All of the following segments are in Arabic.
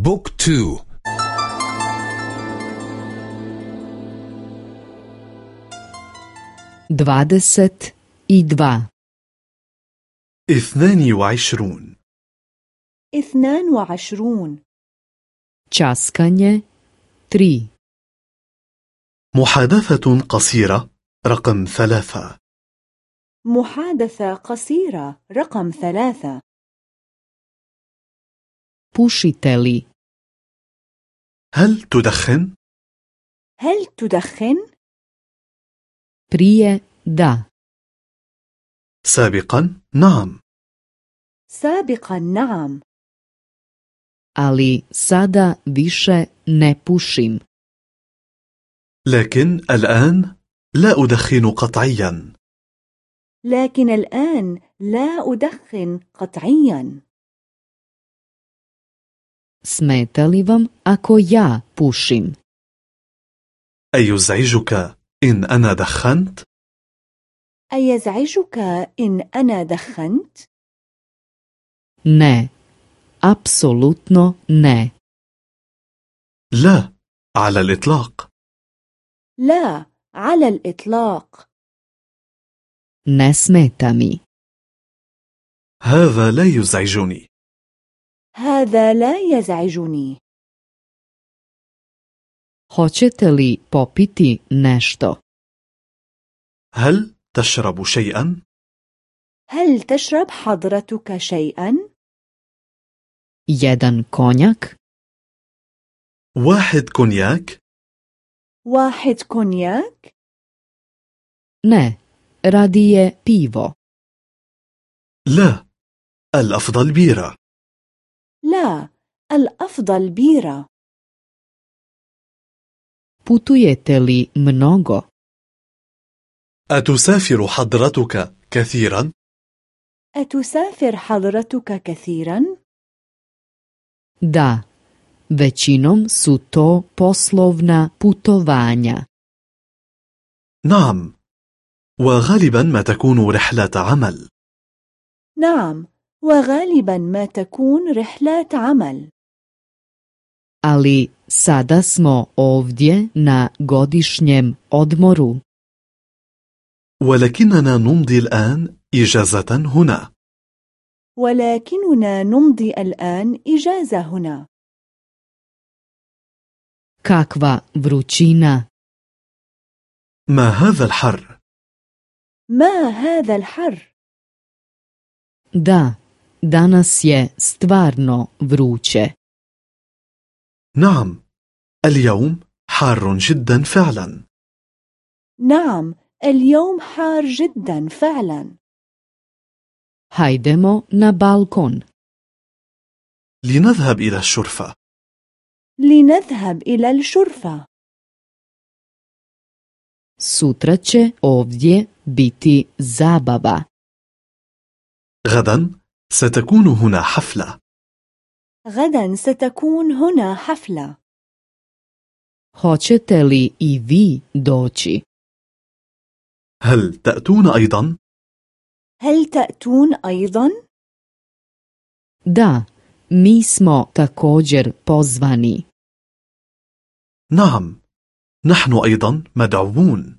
بوك تو. dvadeset i dva اثنان وعشرون اثنان وعشرون časkanje tri محادثة قصيرة رقم ثلاثة. محادثة قصيرة رقم ثلاثة. Pušite li هل تدخن؟ هل تدخن؟ prije da. سابقا نعم. سابقا نعم. Ali sada više ne pušim. لكن الآن لا أدخن قطعيا. لكن الآن لا أدخن قطعيا. Smeta li vam ako ja pušim? أيزعجك إن أنا دخنت؟ أيزعجك إن أنا دخنت؟ ne. Apsolutno ne. لا على الإطلاق لا على الإطلاق ne smeta mi. هذا لا يزعجني هذا لا يزعجني hoćete li popiti nešto هل تشرب شيئا؟ هل تشرب حضرتك شيئا؟ jedan konjak واحد كونياك؟ واحد كونياك؟ ne radije pivo لا الأفضل بيرة لا الأفضل بيرة putujete li mnogo أتسافر حضرتك كثيرا؟ أتسافر حضرتك كثيرا؟ Da, većinom su to poslovna putovanja. نعم وغالبا ما تكون رحلة عمل نعم وغالبا ما تكون رحلات عمل Ali sada smo ovdje na godišnjem odmoru. ولكننا نمضي الآن إجازة هنا ولكننا نمضي الآن إجازة هنا Kakva vrućina! ما هذا الحر؟ ما هذا الحر؟ Da, danas je stvarno vruće. نعم اليوم حار جدا فعلا نعم اليوم حار جدا فعلا Hajdemo na balkon. لنذهب إلى الشرفة لنذهب إلى الشرفة Sutra će ovdje biti zabava. غدا ستكون هنا حفلة غدا ستكون هنا حفلة Hoćete li i vi doći? هل تأتون أيضا؟ هل تأتون أيضا؟ Da, mi smo također pozvani. نعم نحن أيضا مدعوون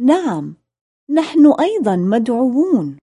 نعم نحن أيضا مدعوون